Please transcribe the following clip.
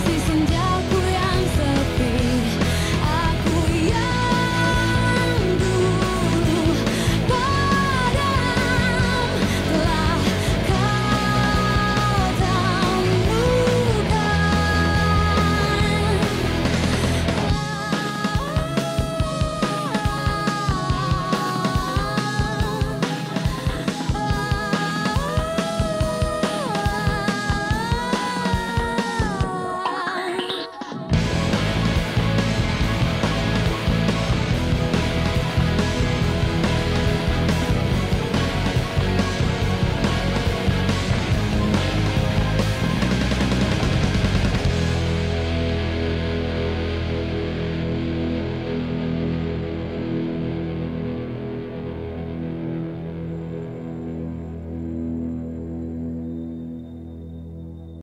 see some doubt.